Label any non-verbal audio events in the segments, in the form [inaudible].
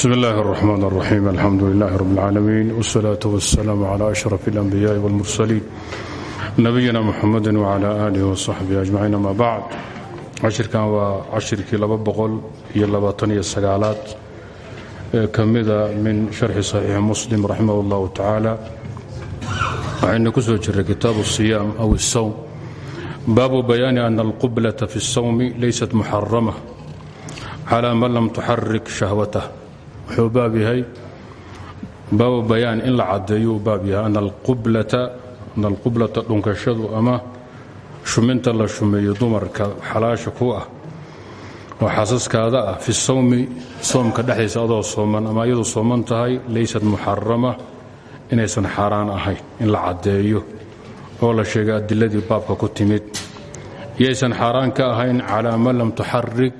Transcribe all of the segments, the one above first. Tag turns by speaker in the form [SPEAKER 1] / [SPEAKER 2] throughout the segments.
[SPEAKER 1] bsm اllahi الرحmn الرaxيim alxamdu لlah rb اlcaalamiin wالsalaaة wالsalaam عlى أشhrف الأnbiyaaءi wاlmursaliin nabiyina mxamadi wعlى آlih وصaxbihi أجmaciin ama bacd cashirkan waa cashirkii laba boqol iyo labaataniyo sagaalaad ee ka mida min sharxi صaxiixi muslim raximah اllahu tacaala waxaynu ku soo jiray kitaabu الصiyaam aw الsawm baabu bayaani ana اlqublaة fi الsawmi laysat muxarama calى man lam tuxarik shahwatah wuxuu baab yahay baabu bayaan in la caddeeyo uu baab yahay ana alqublata dhunkashadu ama shuminta la shumeeyo dumarka xalaasha ku ah oo xaasaskaada ah fi sawmi soomka dhexdiisa adoo sooman ama iyadu sooman tahay laysat muxarama inaysan xaaraan ahayn in la caddeeyo oo la sheegay adiladii baabka ku timid. Yaysan xaaraan ka ahayn calaa man lam tuxarik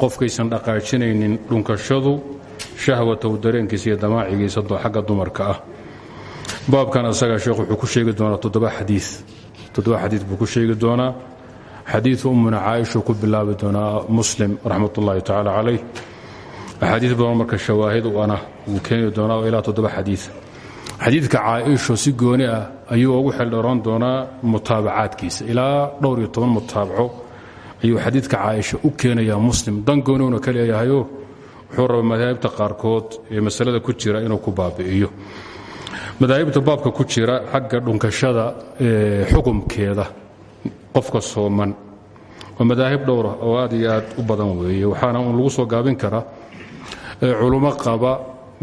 [SPEAKER 1] qofkaysan dhaqaajinaynin dhunkashadu shahwatahu dareenkiisa iyo damaacigiisa xagga dumarka ah. Baabkan asaga sheekh wuxuu ku sheegi doonaa toddoba xadii toddoba xadiid buu ku sheegi doonaa. Xadiidu ummuna caaishuu ku bilaabi doonaa muslim raxmat ullaahi tacaala calayh. Axaadiis marka shawaahid u ana wuu keeni doonaa oo ilaa toddoba xadiid xadiidka si gooni ah ayuu ugu xeldheroon doonaa mutaabacaadkiisa. Ilaa dhowr iyo toban mutaabaco ayuu xadiidka caaisha u keenayaa muslim. Dan gooniuna ka leeyahayo wuxuu raba madaahibta qaarkood ee masalada ku jira inuu ku baabi'iyo madaahibta baabka ku jira xagga dhunkashada xukumkeeda qofka sooman waa madaahib dhowra oo aad iyo aad u badan weeye waxaana uun lagu soo gaabin karaa culummo qaba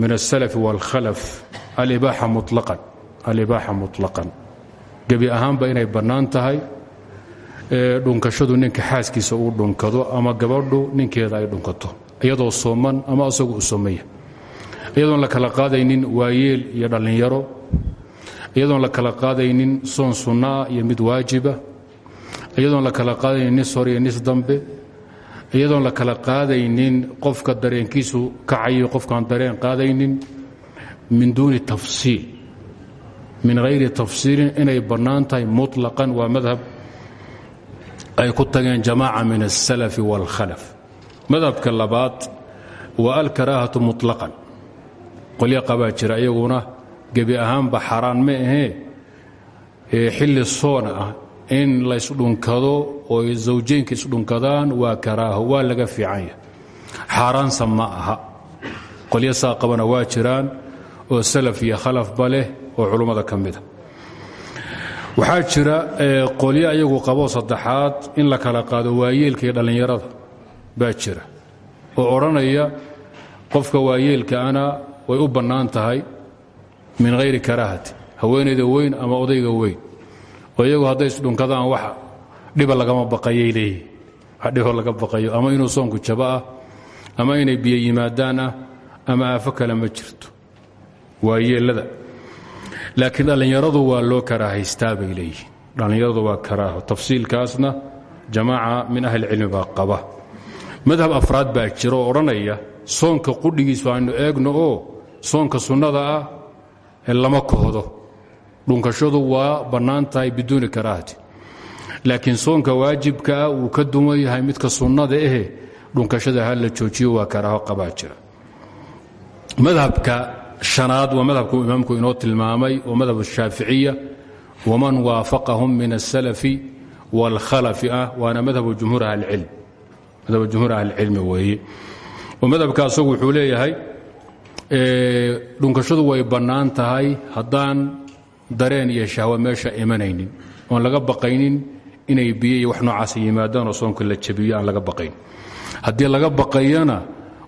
[SPEAKER 1] min aلsalaf wاlkhalaf alibaaxa muطlaqan gebi ahaanba inay bannaan tahay dhunkashadu ninka xaaskiisa uu dhunkado ama gabadhu ninkeeda ay dhunkato iyadoo sooman ama asagoo u soomaya iyadoon la kala qaadaynin waayeel iyo dhallinyaro. Iyadoon la kala qaadaynin soon sunnaa iyo mid waajiba. Iyadoon la kala qaadaynin nis hor iyo nis dambe. Iyadoon la kala qaadaynin qofka dareenkiisu kacayo qofkaan dareen qaadaynin. Min duuni tafsiil. Min hayri tafsiilin inay bannaan tahay mutlaqan waa madhab ay ku tageen jamaaca min asalafi wاlkhalaf madhabka labaad waa alkaraahatu muطlaqan qolyo qabaa jira iyaguna gebi ahaanba xaaraan ma ahee. Xilli soona ah in laysdhunkado oo zawjeynka isdhunkadaan waa karaaho waa laga fiican yahay. Xaaraansa ma aha. Qolyo saa qabana waa jiraan oo salaf iyo khalafba leh oo culummada ka mida waxaa jira qolyo ayagu qabo saddexaad in la kala qaado waayeelka iyo dhallinyarada baa jira oo odhanaya qofka waayeelkaana way u bannaan tahay min hayri karaahati haweenayda weyn ama odayga weyn. Oo iyagu hadday isdhunkadaan wax dhiba lagama baqayay leeyihi wax dhibo laga baqayo. Ama inuu soonku jabo ah ama inay biyo yimaadaan ah ama aafo kale ma jirto. Waayeellada laakiin dhallinyaradu waa loo karaahaystaa bay leeyihiin. Dhallinyaradu waa karaaho. Tafsiilkaasna jamaaca min ahlicilmi baa qaba madhab afraad baa jiro oo odhanaya soonka qudhigiisu aynu eegno oo soonka sunnada ah lama kohdo. Dhunkashadu waa bannaan tahay biduuni karaahati. Laakiin soonka waajibkaa ah uu ka duwan yahay midka sunnada ehe dhunkashada ha la joojiyo waa karaaho qabaa jira. Madhabka shanaad waa madhabkuu imaamku inoo tilmaamay oo madhab shaaficiya waman waafaqahum min asalafi wاlkhalafi ah waana madhabu jumhuur ahlicilm madhab jumhuur ahlicilmi weeye oo madhabkaasagu wuxuu leeyahay dhunkashadu way bannaan tahay haddaan dareen iyo shahwa meesha imanaynin oon laga baqaynin inay biyo wax noocaasa yimaadaan oo soonka la jabiyo laga baqayn. Haddii laga baqayana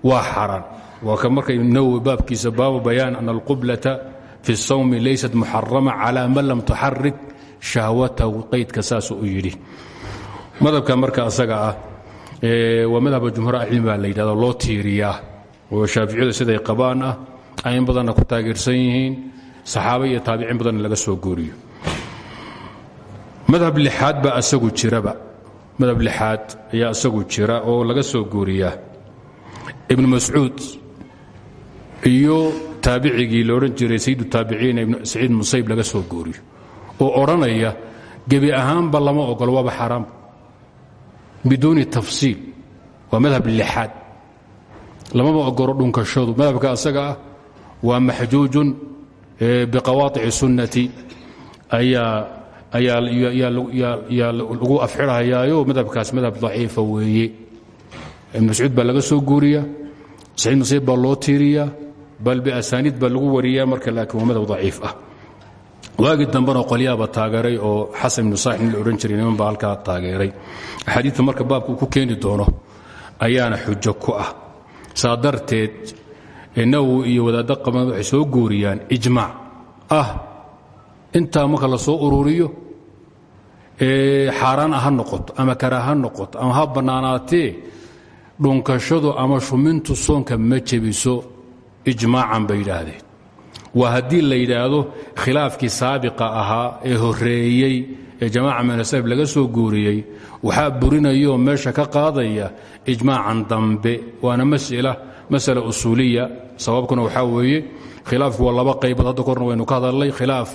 [SPEAKER 1] waa xaraan. Waa ka marka imnawowi baabkiisa baabu bayaan ana alqublata fi sawmi laysat muxarama calaa man lam tuxarik shahwatahu qaydka saasuu u yidhi. Madhabka marka asaga ah waa madhaba jumhuur ahcilmi baa la loo tiiriyaa. Oo shaaficiyadu siday qabaan ah ayn badanna ku taageersan yihiin saxaaba iyo taabiciin badanna laga soo gooriyo. Madhab lixaad baa asagu jiraba. Madhab lixaad ayaa asagu jira oo laga soo gooriyaa. Ibnu mascuud iyo taabicigii la odhan jiray sayidu taabiciin ibn saciid musayb laga soo gooriyo. Oo odhanaya gebi ahaanba lama ogolo waaba xaaraam biduuni tafsiil waa madhab lixaad. Lamaba ogoro dhunkashadu. Madhabka asaga ah waa maxjuujun biqawaaici sunnati. Ayaa lagu afxirhayaayo madhabkaas madhab daciifa weeye. Ibn mascuud baa laga soo guuriya saciid musiib baa loo tiiriya bal biasaaniid baa lagu wariya marka laakiin waa madhab daciif ah waagii dambena qolyaaba taageeray oo xasan ibnu saaxib la odhan jiray niman baa halkaa taageeray. Axaadiidta marka baabka uu ku keeni doono ayaana xujo ku ah. Saa darteed nawowi iyo wadaaddo qaban waxay soo guuriyaan ijmaac ah. Intaa marka la soo ururiyo xaaraan ha noqoto ama kara ha noqoto ama ha bannaanaatee dhunkashadu ama shumintu soonka ma jebiso ijmaacan bay yidhaahdeen waa haddii la yidhaahdo khilaafkii saabiqa ahaa ee horeeyey ee jamaaca minasab laga soo guuriyey waxaa burinayoo meesha ka qaadaya ijmaacan dambe. Waana masala usuuliya. Sababkuna waxaa weeye khilaafku waa laba qaybood. Hadda korna waynu ka hadalnay khilaaf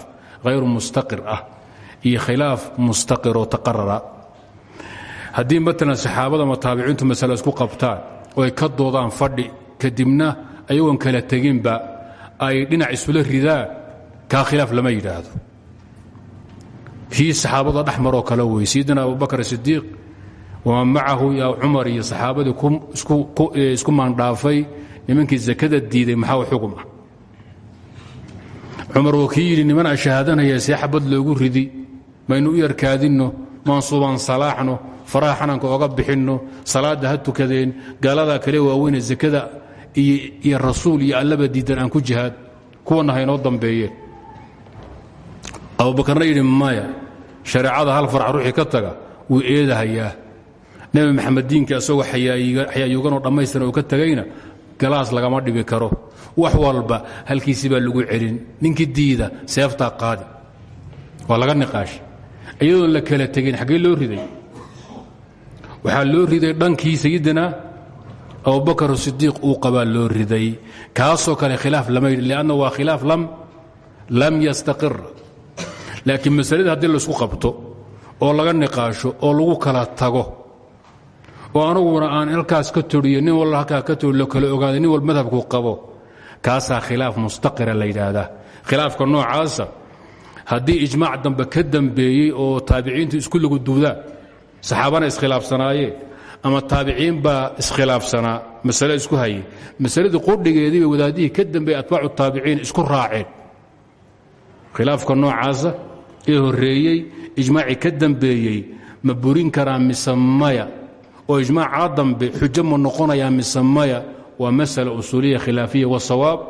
[SPEAKER 1] hayru mustaqir ah iyo khilaaf mustaqir oo taqarara. Haddii maalan saxaabada ama taabiciintu masale isku qabtaan oo ay ka doodaan fadhi kadibna ayagoon kala teginba ay dhinac isula ridaan kaa khilaaf lama yidhaahdo. Kii saxaabada dhex maroo kale wey sayidina abubakar sidiiq waman macahu ya cumar iyo saxaabadii isku maandhaafay nimankii zakada diiday maxaa xugum ah cumar wuu kii yidhi niman a shahaadanaya see xabad loogu ridi maynu u yarkaadinno maansuubaan salaaxno faraha oga bixinno salaadda ha tukadeen gaaladaa kale waaweyne zakada iyo rasuul iyo allaba diidan aan ku jihaad kuwanna haynoo dambeeyeen abubakarna yidhi maya shareecada hal farc ruuxii ka taga wuu eedahayaa nebi maxamed diinka isagoo xayaayuganoo dhammaystiran uu ka tegayna galaas lagama dhibi karo. Wax walba halkiisii baa lagu celin. Ninkii diida seeftaa qaadi. Waa laga niqaashi. Iyadoon la kala tegin xaggee loo riday? Waxaa loo riday dhankii sayidina abubakar sidiiq uu qabaa loo riday. Kaasoo kale khilaaf lama yidhi lianna waa khilaaf lam yastaqir. Laakiin masalada haddii laysku qabto oo laga niqaasho oo lagu kala tago oo anuguna aan halkaas ka toriyo nin walba halkaa ka tori lo kala ogaaday nin walba madhabkuu qabo kaasaa khilaaf mustaqira la yidhaahdaa. Khilaafka noocaasa haddii ijmaac dambe ka dambeeyey oo taabiciintu isku lagu duudaan saxaabana iskhilaafsanaayeen ama taabiciin baa iskhilaafsanaa. Masale isku hayay masaladii qudhigeedii bay wadaadihii ka dambeeyey atbaacu taabiciin isku raaceen. Khilaafka noocaasa ee horeeyey ijmaacii ka dambeeyey ma burin karaa mise maya? Oo ijmaacaa dambe xujo ma noqonayaa mise maya? Waa masala usuuliya khilaafiya wasawaab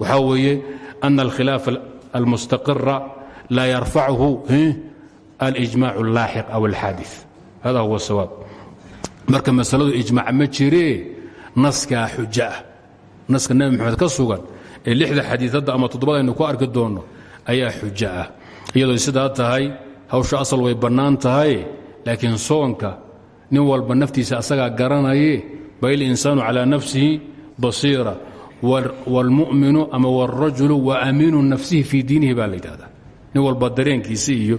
[SPEAKER 1] waxaa weeye ana alkhilaaf almustaqira laa yarfachu alijmac اllaaxiq aw alxaadi hada huwa sawaab marka masaladu ijmac ma jiree naskaa xujo ah naska nebi moxamed ka sugan ee lixda xadii hadda ama toddobada aynu ku arki doonno ayaa xujo ah. Iyadoo sidaa tahay hawsha asal way bannaan tahay laakiin soonka nin walba naftiisa asagaa garanaye bal insaanu calaa nafsihi basiira. Wاlmuminu ama wاlrajulu wa amiinu nafsihi fii diinihi baa la yidhahdaa. Nin walba dareenkiisa iyo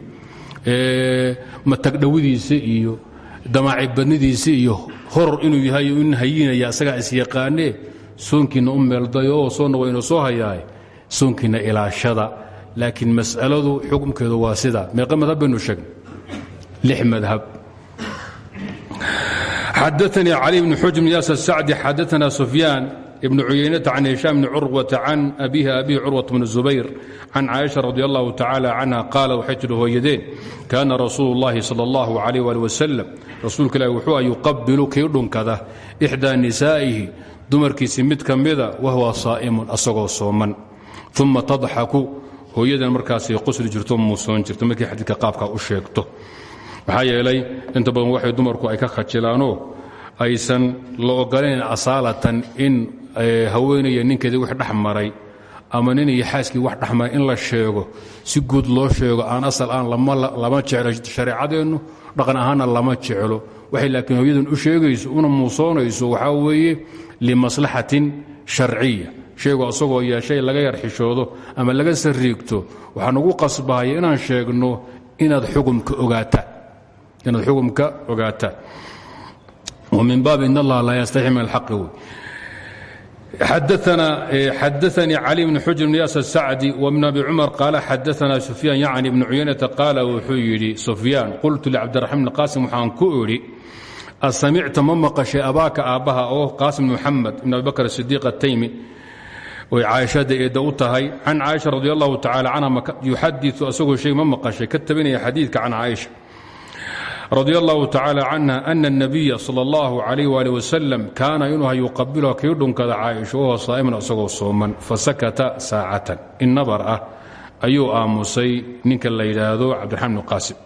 [SPEAKER 1] matagdhowidiisa iyo damaacibadnidiisa iyo horor inuu yahay in hayinaya asagaa isyaqaanee soonkiinna u meeldayo oo soonna waynu soo hayaaye soonkiinna ilaashada. Laakiin mas'aladu xukumkeedu waa sidaa meeqa madhab baynu sheegnay. Lix madhab. Xadaanii cali bn xuj bn yaas sacdi xadaana sufyaan ibn cuyaynata can hishaam bni curwata can abihi abihi curwat bn zubayr can caaisha radi allahu tacaala canha qaala waxay tidhi hooyadeen kaana rasuulu اllahi sal اllahu alayh ali wasalam rasuulka ilahi wuxuu a yuqabilu kii dhunkada ixdaa nisaa'ihi dumarkiisii mid ka mida wahuwa saa'imun asagoo sooman. Uma tadxaku hooyadan markaasay qosli jirto muusoon jirto markii xadiidka qaabkaa u sheegto. Maxaa yeelay inta badan waxay ka khajilaanoo aysan la ogolayn asaalatan in haweenaya ninkeedii wax dhex maray ama nin iyo xaaskii wax dhexmaray in la sheego si guud loo sheego aan asal aan lama jeclo shareecadeennu dhaqan ahaanna lama jeclo. Waxay laakiin hooyadan u sheegayso una muusoonayso waxaa weeye limaslaxatin sharciya. Shaygu asagoo yeeshay laga yarxishoodo ama laga sariigto waxaa nagu qasbahaya inaan sheegno inaad xukumka ogaataan min baab in allaha laa yastaxi min alxaqi. wey xadaanii cali bn xujr bn yaas الsacdi wbn abi cumar qaala xadaana sufyaan yacni bn cuyanata qaala wuxuu yidhi sufyaan qultu licabdiraxmaan bn qaasim waxaan ku idhi asamicta ma maqashay abaaka aabbaha oo qaasim bn muxamed ibn abi bakr sidiiq ataymi way caaishada eedda u tahay can caaisha radi allahu tacala canha yuxadiu asagoo shay ma maqashay ka tabinaya xadiidka can caaisha radi allahu tacaala canha ana اnabiya sal اllahu alayh ali wasalam kaana inuu ha yuqabiluha kii dhunkada caaisha wahuwa saa'iman isagoo sooman fasakata saacatan. In nabar ah ayuu aamusay ninka la yidhaahdo cabdiraxmaan bnu qaasim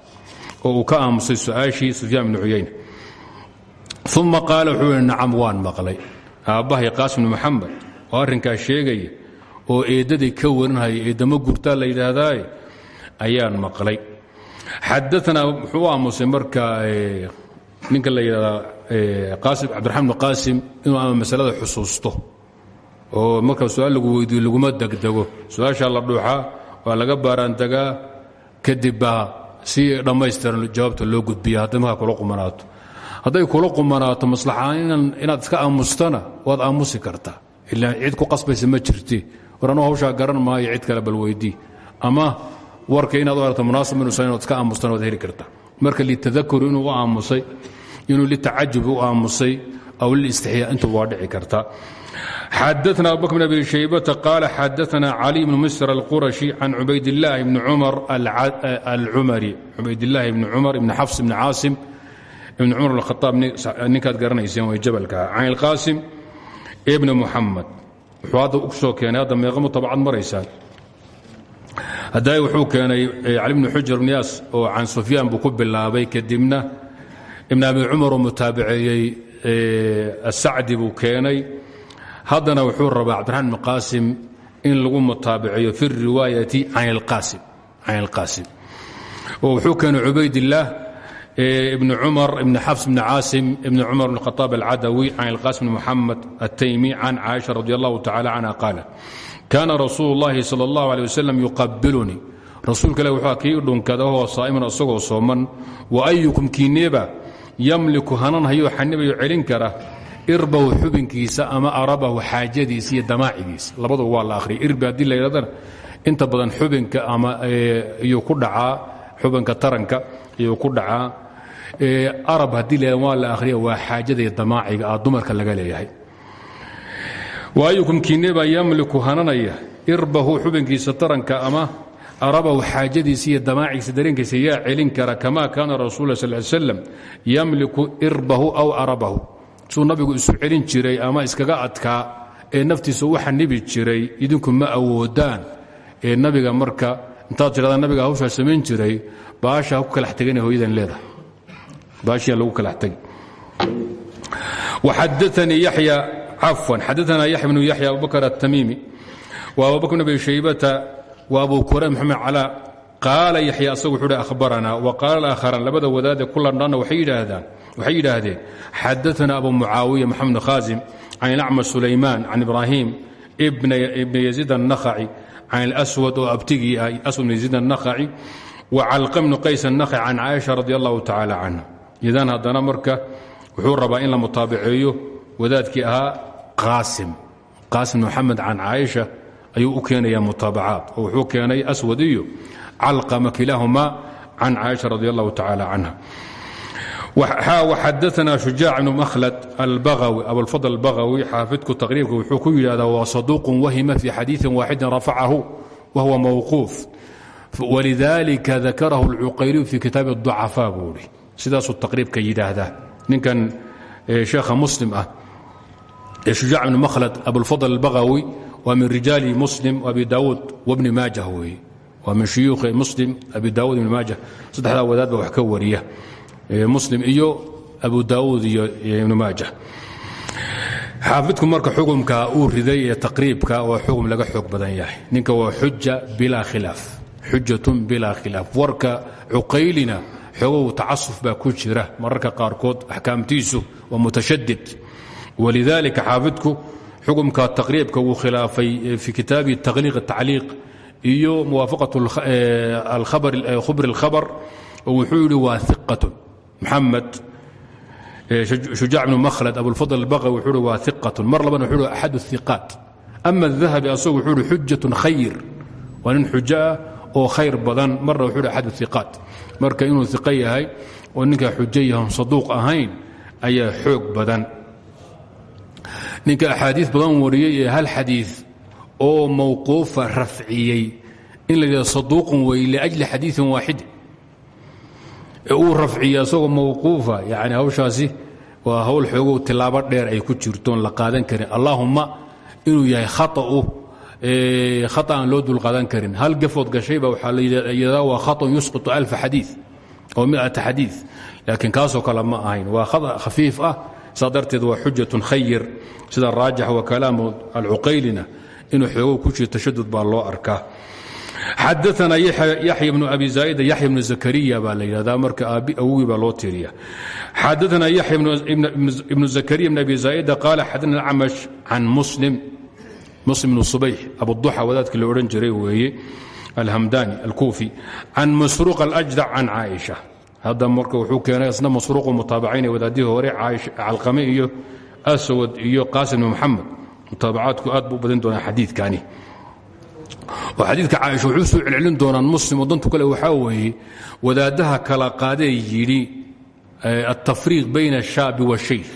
[SPEAKER 1] oo uu ka aamusay su'aashii sufyaan bnu cuyayne uma qaala wuxuu ihi nacam waan maqlay. Aabbahay qaasim bnu moxamed oo arrinkaas sheegaya oo eeddadii ka warinhaya eeddama gurtaa la yidhaahdaaye ayaan maqlay xadaanaa wuxuu aamusay marka ninka la yidhahdaa qaasim cabdiraxmaan bn qaasim inuu ama masalada xusuusto oo marka su'aal lagu weydiiyo laguma degdego su'aashaa la dhuuxaa waa laga baaraandegaa kadib baa si dhammaystiran jawaabta loo gudbiya hadday markaa kula qumanaato hadday kula qumanaato maslaxaan inaad iska aamustana waad aamusi kartaa ilaa cid ku qasbaysa ma jirti war anuu garan maayo cid kale bal weydii ama warka inaad u aragto munaasib inuusan inaad iska aamustana waad heli kartaa marka litadakuri inuu u aamusay inuu litacajubi u aamusay aw lilistixyaa intuba waa dhici kartaa xadaثna abubakr bn abi shaybata qaala xadaثna cali bn misr alqurashi can cubaydاllaahi bni cumar alcumari cubaydاllaahi bni cumar ibni xafs ibni caasim ibni cumar alkhaaab ninkaad garanayseen way jabalkaa can ilqaasim ibni muxamed wuxuu hadda u soo keenay hadda meeqamu tabcad maraysaan hadday wuxuu keenay cali bni xujr bn yaas oo can sufyaan buu ku bilaabay kadibna ibn abi cumar oo mutaabiceeyey asacdi buu keenay. Haddana wuxuu rabaa cabdiraxmaan ibn qaasim in lagu mutaabiceeyo fi riwaayati can ilqaasim oo wuxuu keenay cubaydillaah ibn cumar ibn xafs ibn caasim ibn cumar bn khaaab alcadawi can ilqaasim bn muxamed ataymi can caaisha radi allahu tacala canha qaala kaana rasuulu اllahi sal اllahu alيه wasalam yuqabilunii rasuulka ilah wuxuu kii dhunkada oo saa'iman isagoo sooman wa ayukum kiineeba yamliku hananhayo xanibayo celin kara irbahu xubinkiisa ama arabahu xaajadiisa iyo damaacigiisa labaduba waa la ahriyay irbi haddii la yidhahdana inta badan xubinka ama iyuu ku dhacaa xubinka taranka iyuu ku dhacaa arab haddii waa la akhriya waa xaajada iyo damaaciga ah dumarka laga leeyahay. Waayukum kiinebaa yamliku hananaya irbahu xubinkiisa taranka ama arabahu xaajadiisa iyo damaacigiisa dareenkiisa yaa celin kara kama kaana rasul sal slam yamliku irbahu aw arabahu. Suu nabigu isu celin jiray ama iskaga adkaa ee naftiisa u xanibi jiray idinku ma awoodaan. Ee nabiga marka intaad tidhadaan nabiga hawshaa samayn jiray baasha ku kalax tegana hooyadan leedahay baashiyaa lagu kalax tegi waxadaanii yaxya cafwan xadaana yaxya bnu yaxya abubakr الtamimi wa abubakr bn abi shaybata wa abu kura maxamed calaa qaala yaxya asagu wuxuu hi ahbaranaa wa qaala aakharan labada wadaade ku landhanna waxay yidhaahdeen xadaana abu mucaawiya maxamed khaasim can ilacmash sulaymaan can ibraahim bna yaziid الnakhaci can اlswad oo abtigii ah aswad bn yaziid الnakhaci wa calqa bnu qays الnakhaci can caaisha radi allahu tacaala canha idan haddana marka wuxuu rabaa in la mutaabiceeyo wadaadkii ahaa qaasim. Qaasim moxamed can caaisha ayuu u keenayaa mutaabacaat oo wuxuu keenay aswad iyo calqama kilaahuma can caaisha radi allahu tacaala canha. Xadaana shujaac bnu makhlad albagawi abulfadl albagawi xaafidku taqriibka wuxuu ku yidhahdaa waa saduuqun wahima fi xadiiin waaxidin rafacahu wahuwa mawquuf. Walidalika dakarahu alcuqayliyu fi kitaabi اducafaa buu ihi sidaasuu taqriibka yidhaahdaa. Ninkan sheekha muslim ah ee shujaac bnu makhlad abulfadl albagawi waa min rijaali muslim abi daawuud wabni maajah weeye waa min shuyuukhi muslim abi daawud ibni maajah. Saddexdaa wadaad ba wax ka wariya muslim iyo abu daawuud iyo ibnu maajah. Xaafidku marka xukumka uu riday ee taqriibka waa xukum laga xoog badan yahay. Ninka waa xuja bilaa khilaaf xujatun bilaa khilaaf. Warka cuqaylina xogow tacasuf baa ku jira mararka qaarkood axkaamtiisu waa mutashadid walidalika xaafidku xukumka taqriibka wuu khilaafay fi kitaabi taqliiq tacliiq iyo muwaafaqat khubri اlkhabar oo wuxuu yidhi waa iqatun maxamed shujaac bnu makhlad abulfadl albaqawi wuxuu uhi waa iqatun mar labana wuxuu uhi axad الiqaat ama الdahabi asagu wuxuu uhi xujatun khayr waa nin xujo ah oo khayr badan. Marna wuxuu hi axadu marka inuu iqo yahay oo ninka xujo yahan saduuq ahayn ayaa xoog badan. Ninka axaadii badan wariyay hal xadii oo mawquufa rafciyey in la yidhahdo saduuqun wey liajli xadiiin waaxidin ee uu rafciya isagoo mawquufa yani hawshaasi waa hawl xoogow tilaabo dheer ay ku jirtoon la qaadan karin. Allaahumma inuu yahay khaau aan loo dulqaadan karin. Hal gafood gashayba waxaa la waa khaطun yusqiطu alfa xadii oo miata xadii laakiin kaasoo kale ma ahayn. Waa khafiif ah. Saa darteed waa xujatun sida raajix wa kalaamu alcuqaylina inuu xoogow ku jiro tashadud baa loo arkaa. Xadaana yaxya bnu abi zaaida yaxya bnu zakariya baa la yidhahdaa marka aabi awogii baa loo tiriya xadaana yaxya ibnu zakariya bn abi zaaida qaala xadana muslim bnu subayx abuduxa wadaadkii la odhan jiray weeye alhamdani alkuufi can masruuq alajdac can caaisha hadda marka wuxuu keenay isna masruuqu mutaabacayn wadaadihii hore calqame iyo aswad iyo qaasim bn moxamed mutaabacaadku aad buu badin doonaa xadiidkani oo xadiidka caaisha wuxuu soo celcelin doonaan muslim oo dantu kale waxaa weeye wadaaddaha kala qaadee yidhi altafriiq bayna ashaabi washaykh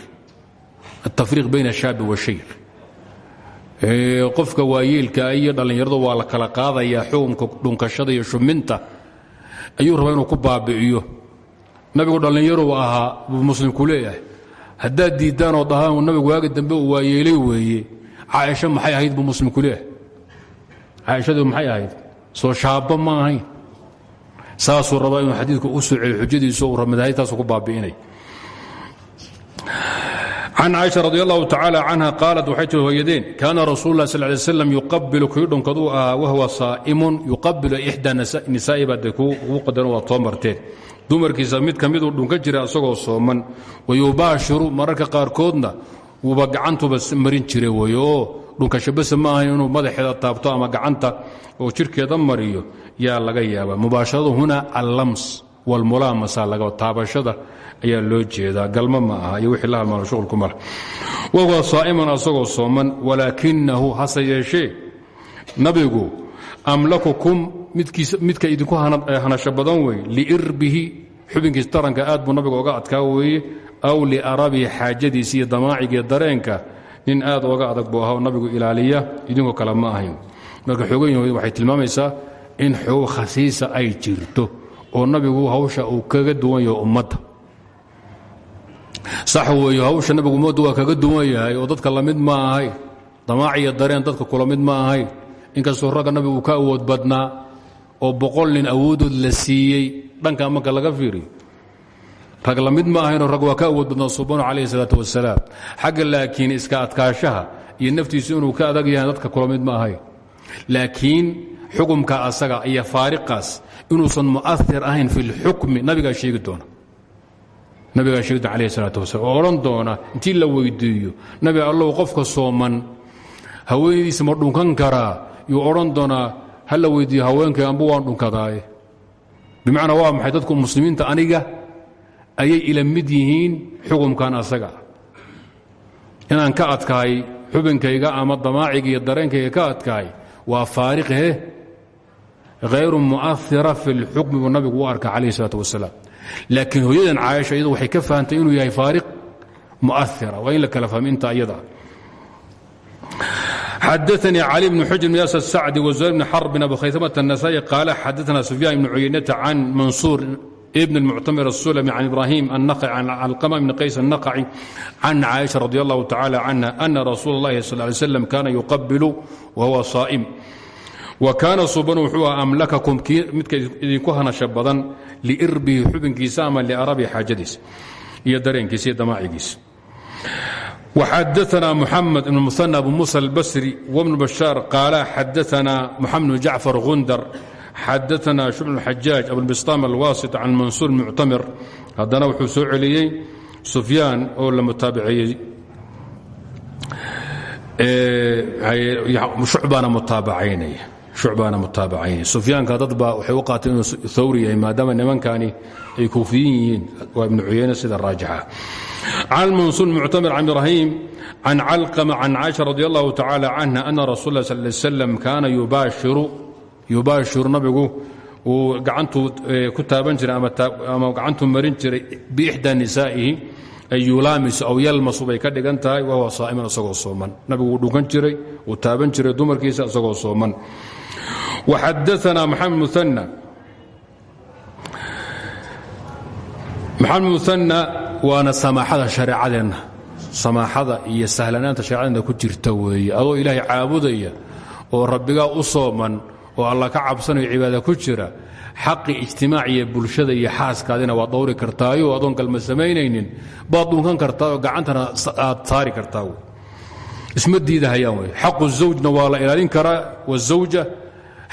[SPEAKER 1] altafriiq bayna ashaabi washaykh qofka waayeelka iyo dhallinyaradu waa la kala qaadayaa xukunka dhunkashada iyo shuminta. Ayuu rabaa inuu ku baabi'iyo. Nabigu dhallinyaru ahaa buu muslimku leeyahay. Haddaad diiddaan oo dhahaan nabigu waagi dambe uu waayeelay weeye. Caaisha maxay ahayd buu muslimku leeyahay. Caaishadu maxay ahayd? Soo shaabba ma ahayn. Saasuu rabaa inuu xadiidku u soo celiyo xujadiisu uu ramadaahitaasu ku baabi'inay can caaisha radi allahu tacaala canha qaalat waxay tii hooyadeen kaana rasuul lah sal lay slam yuqabilu kii dhunkaduu ahaa wahwa saa'imun yuqabilu ixdaa nisaa'i baad kugu qadaran waad soo marteen dumarkiisa mid ka miduu dhunka jira isagoo sooman wayubaashiru mararka qaarkoodna wuuba gacantuba marin jira weeye oo dhunkasho base ma ahayn inuu madaxeeda taabto ama gacanta oo jirkeeda mariyo yaa laga yaabaa mubaasharadu huna allams walmulaamasa laga taabashada ayaa loo jeedaa. Galmo ma aha iyo wixii la halmaano shuqulku male wahuwa saa'iman asagoo sooman walaakinahu hase nabigu amlakukum midka idinku hanasho badan wey liirbihi xubinkiis taranka aad buu nabiga oga adkaa weeye aw liarabihi xaajadiisi iyo damaacigiiyo dareenka nin aad oga adag buu ahaa nabigu ilaaliya idinkoo kale ma ahayn. Marka xoogayn waxay tilmaamaysaa in xoog khasiisa ay jirto oo nabigu hawsha uu kaga duwan yaho ummadda sax weeye hawsha nabigu ummaddu waa kaga duwan yahay oo dadka la mid ma ahay. Damaac iyo dareen dadka kula ma ahay. Inkastoo ragga nabigu ka awood badnaa oo boqol nin awoodood la siiyey dhanka marka laga fiiriyo. Rag la ma ahaynoo rag waa ka awood badnaa subanu calayhi salaatu wasalaam xagga laakiin iska adkaashaha iyo naftiisu inuu ka adag yahay dadka kula ma ahayn laakiin xukumka asaga iyo faariqaas inuusan mu'air ahayn fi lxukmi nabigaa sheegi doona. Nabigaa sheegi doona alayh salaatu wasalam oo odhan doona intii la weydiiyo nabi allow qofka sooman haweenadiisa ma dhunkan karaa yuu odhan doonaa ha la weydiiyo haweenkay amba waan dhunkadaaye. Bimacnaa waa maxay dadku muslimiinta aniga? Ayay ila mid yihiin xukumkan asaga. Inaan ka adkahay xubinkayga ama damaaciga iyo dareenkayga ka adkahay waa faariqhe hayru mu'aira fi اlxukmi buu nabigu u arka calayh الsalaat wasalaam laakiin hooyadan caaisha iyadu waxay ka fahamtay inuu yahay faariq mu'aira waa in la kala fahmi inta iyada xadaثnii cali bn xujr bn yas الsacdi wزuhayr bn xarbin abu khaysamة النasaa'i qaala xadaثna sufyaan ibn cuyaynata can mansuur بن المcتmر السلمي عن إبراهيم النقعي عن علقمة بن qays النقعي عن cائشha رضي الله تعالى عنها أن رsuuل اللhi صلى اه عليه وسلم كان يقبل وهو صائم وكاana suban wuxuu ah أملككم midka idinku hanasha badan لإrbihi xubinkiisa ama لأrabi xaajadiisa iyo dareenkiisa iyo damaacigiisa وxadثna محمد بن مثنى بن موسى البsري وبن بشhاaر قاaلا xadثna محمد بن جعفر غندر xadaثna shub xajaaج abubisطam alwasit can mansuur muctamir haddana wuxuu soo celiyey sufyaan oo la mutaabiceeyey shucbaana mutaabacaynaya shucbaana mutaabacayn sufyaanka dad waxay u qaateen inuu thawri yahay maadaama nimankani ay kuufiyin yihiin. Waa ibnu cuyeyne sida raajixa. Can mansuur muctamir can ibrahim can calqama can caaisha radi allahu tacaala canha ana rasul lah sal slam kaana nabigu uu gacantuu ku taaban jiray ama gacantuu marin jiray biixdaa nisaa'ihi ay yulaamisu aw yalmasu bay ka dhigan tahay wahuwa saa'iman sooman. Nabigu wuu jiray wuu taaban jiray dumarkiisa isagoo sooman waxadaana maxamed muana maxamed muana waana samaaxada shareecadeenna samaaxada iyo sahlanaanta shareecadeenna ku jirta weeye adoo ilaahay caabudaya oo rabbigaa u sooman oo alla ka cabsanayo cibaada ku jira xaqi ijtimaaciya bulshada iyo xaaskaadina waad dhowri kartaayo adoon galma samaynaynin baad dhunkan kartaao gacantana aad saari kartaa isma diidahayaan wey xaqu zawjna waa la ilaalin karaa wazawja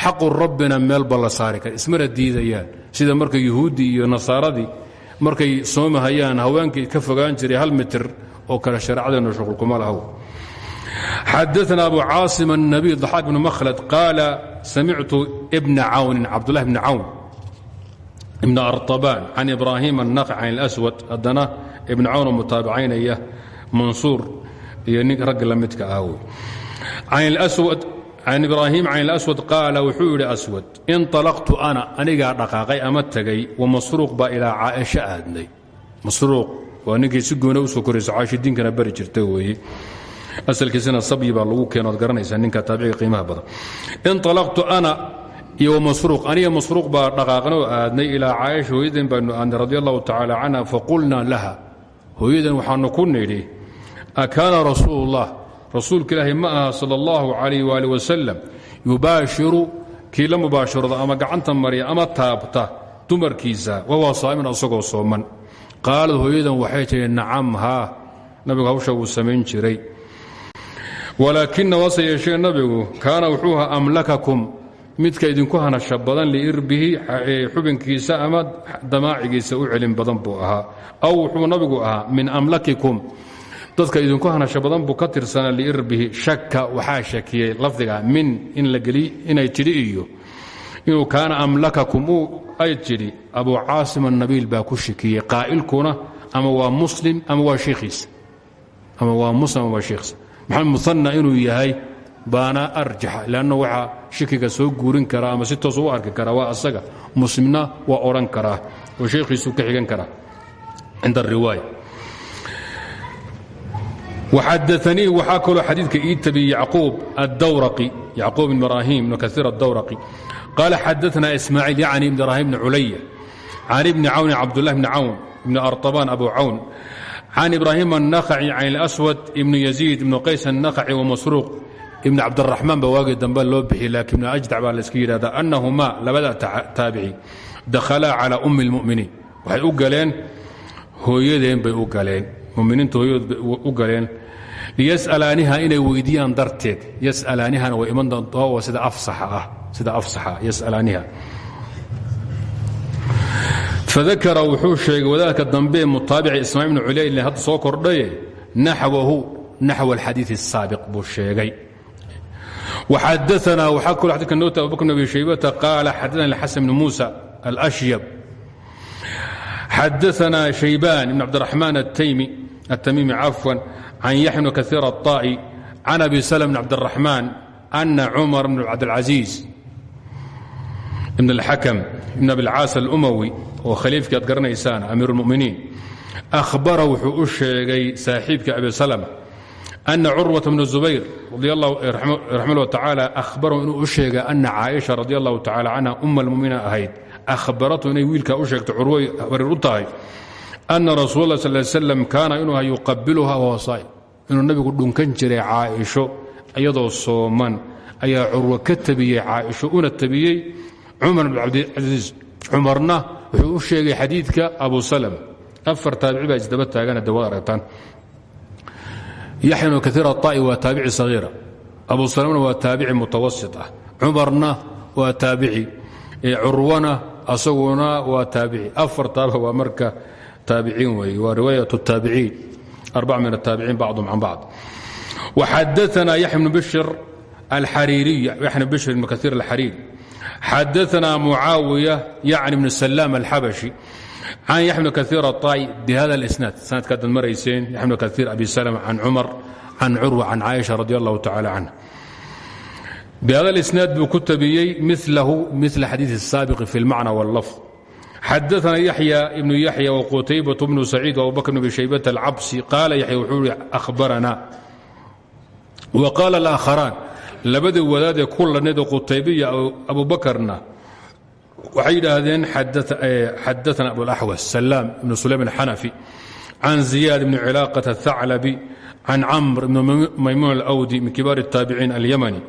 [SPEAKER 1] xaqu rabbina meelba la saari kara ismana diidayaan sida marka yuhuuddii iyo nasaaradii markay soomahayaan haweenkii ka fogaan jiray hal mitir oo kale shareecadeennu shuqulkuma lahow xadaثna abu caasim النabiy ضaxaaq bn mhlد qaala samictu bna cawnin cabdulahi bni cawn ibn arطabaan can ibrahim الnaqc can اlأswad haddana ibn cawn oo mutaabicaynaya mansuur iyo nin raggi la midka ah can ibraahim can اlaswad qaala wuxuu yidhi aswad inطalaqtu ana anigaa dhaqaaqay ama tegay wamasruuq baa ilaa caaisha aadnay masruuq waa ninkii si goona usoo korayso caaisha diinkana bari jirta weeye asalkiisina sabyi baa lagu keeno ad garanaysaa ninka taabiciga qiimaha badan inطalaqtu ana iyo wamasruuq aniga masruuq baa dhaqaaqna oo aadnay ilaa caaisha hooyadan baanu aadnay radi allahu tacaala canha faqulnaa laha hooyadan waxaanu ku nidhi akaana rasuulu اllah rasuulka ilaahi ma aha sal اllahu calayh waali wasalam yubaashiru kii la mubaashirada ama gacanta marya ama taabta dumarkiisa wahuwa saa'iman asagoo sooman. Qaalad hooyadan waxay tihi nacam haa nabigu hawsha wuu samayn jiray. Walaakina wase yeeshee nabigu midka idinku hanasha badan liirbihi xubinkiisa ama damaacigiisa u celin badan buu ahaa. Aw wuxuu nabigu ahaa min amlakikum dadka idinku hanasha badan buu ka tirsanaa liirbihi shaka waxaa shakiyey lafdiga min inay tidhi iyo inuu kaana amlakakum ay tidhi. Abu caasim annabiil baa ku shakiyey qaa'ilkuna ama waa muslim ama waa shiikhiisa ama waa muslim ama waa shiikhiisa maxamed inuu yahay baana arjaxa lanna waxaa shikiga soo guurin karaa ama si toos u arki karaa waa asaga. Muslimna waa odhan karaa oo sheekhiisuu ka xigan karaa cinda ariwaaya waxadaanii waxaa kaloo xadiidka ii tabiyey yacquub addawraqi yacquub ibn ibraahim ibn kaiir addawraqi qaala xadaana ismaaciil yacni ibn ibraahim bni culaya can ibni cawni cabdullahi bni cawn ibni arطabaan abu cawn can ibraahim الnakhaci can اlaswad ibn yaziid ibn qays الnakhaci wamasruuq ibn cabdiraxmaan ba waagii dambe loo bixiyey laakiin ibn ajdac baa layska yidhahda annahumaa labada taabici dakhalaa calى ummi اlmuminiin waxay u galeen hooyadeen bay u galeen muminiinta hooyadood bay u galeen liyas'alaaniha inay weydiiyaan darteed. Yas'alaanihana way iman doontaa waa sida afsaxa ah. sida afsaxa. Yas'alaaniha. Fadakara wuxuu sheegay wadaadka dambe mutaabici ismaaiil ibnu culayl hadda soo kordhaye naxwahu naxw alxadiid الsaabiq buu sheegay. Waxadaanaa waxaa kaloo xadidka noota abubakr abi shaybata qaala xadaana xasan bn muusa alashyab. Xadaanaa shaybaan ibn cabdiraxmaan ataymi atamiimi cafwan can yaxya bn kaiir الطa'i can abi slm bn cabdiraxmaan ana cumar bn cabdاlcaziiz ibn اlxakm ibn abilcaas alumawi oo khaliifkii aad garanaysaan amiir اlmuminiin ahbara wuxuu u sheegay saaxiibka abi salma ana curwata bna zubayr raxma llah tacaala ahbarahu inuu u sheegay ana caaisha radi allahu tacala canha uma almuminiin ahayd ahbaratu inay wiilkaa u sheegtay curway habarir u tahay ana rasuul sal slam kaana inuu aha yuqabiluha wasaai inuu nabigu dhunkan jiray caaisho iyadoo sooman ayaa curwo ka tabiyey caaisho una tabiyey cumar bn cabdilcasiis cumarna wuxuu u sheegay xadiidka abu salm afar taabici baa isdaba taagana de waad aragtaan yaxya bnu kaiir aطa'i waa taabici sahiira abu salmna waa taabici mutawasit ah cumarna waa taabici curwana asaguna waa taabici afartaaba waa marka taabiciin weeye waa riwaayat الtaabiciin arbac min الtaabiciin bacdum can bacd waxadaana yaxya bnu bishir alxariiriy yaxna bishr ibn kaiir alxariiri xadaثna mucaawiya yacni bn salaam alxabashi can yaxya bn kaiir aطaa'i bihada اlisnaad sanadka adad marayseen yaxya bn kaiir abi salm can cumar can curwa can caaisha radi allahu tacala canha bhada اlisnaad buu ku tabiyey milahu mila xadiiث الsaabiqi fi اlmacna wاllafظ xadaثna yaxya ibnu yaxya wqutaybaة bnu saciid وabubakr bn abi shaybata alcabsi qaala yaxya wuxuu ihi ahbarana wa qaala اlaakharaan labadii wadaadee ku lanida qutaybe iyo abubakarna waxay yidhaahdeen xadaثna abulaxwas salaam ibn sulaym اlxanafi can ziyaad ibni cilaaqaة الثaclabi can camr ibn maymuun alawdi min kibaar الtaabiciin alyamani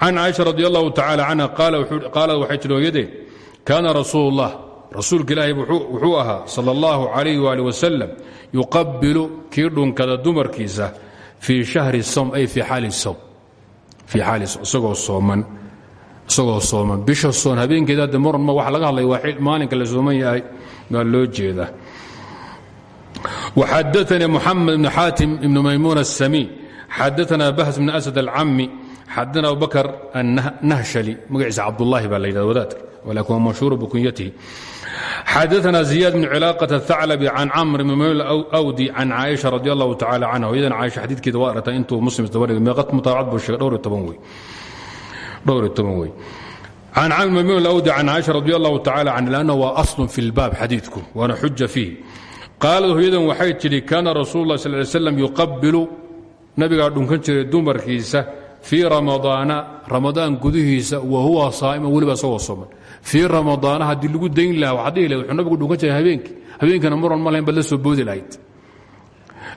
[SPEAKER 1] can caaisha radi allahu tacala canha qaalad waxay tidhi hooyadee kaana rasuul اllah rasuulka ilaahi wuxuu ahaa sal اllahu calayh wali wasalam yuqabilu kii dhunkada dumarkiisa fii shahri sowm ay fii xaali sowm fii xaali isagoo sooman isagoo sooman bisha soon habeenkeeda hadde muran ma waxa laga hadlaya waa maalinka la sooman yahay baa loo jeedaa وxadaثnي mحamed بن xاatim بن maymuun الsmي xadaثna bahs بن أsد الcami xadaثna abubakr الnahshli magaciisa cabdالlahi baa la yidhahda wadaadka walakin waa mashhuur bkunyatihi xadaثna زiyaad بن ciلاaqة الثaclbi can cmr بn maymuun اwdi can caaisha radi الlahu tacalى canha hoyadan caaisha xadiidkeeda waa aragtay intuu muslim isdabadhigay meeqad mutaabacad buu sheegay dhowr iyo toban wey dhowr iyo toban wey can camr maymuun اwdi can caaisha radi الlahu tacalى canha lannahu waa asl fi اlbaab xadiidku waana xuja fiih qaalad hooyadan waxay tidhi kaana rasuul lah sal slam yuqabilu nabigaa dhunkan jiray dumarkiisa fii ramadaana ramadaan gudihiisa wa huwa saa'ima weliba isagoo soman fii ramadaana haddii lagu dayn laha waxaad dhihi lahayd nabigu dhunkan jiray habeenkii. Habeenkana muran ma lahayn soo boodi lahayd.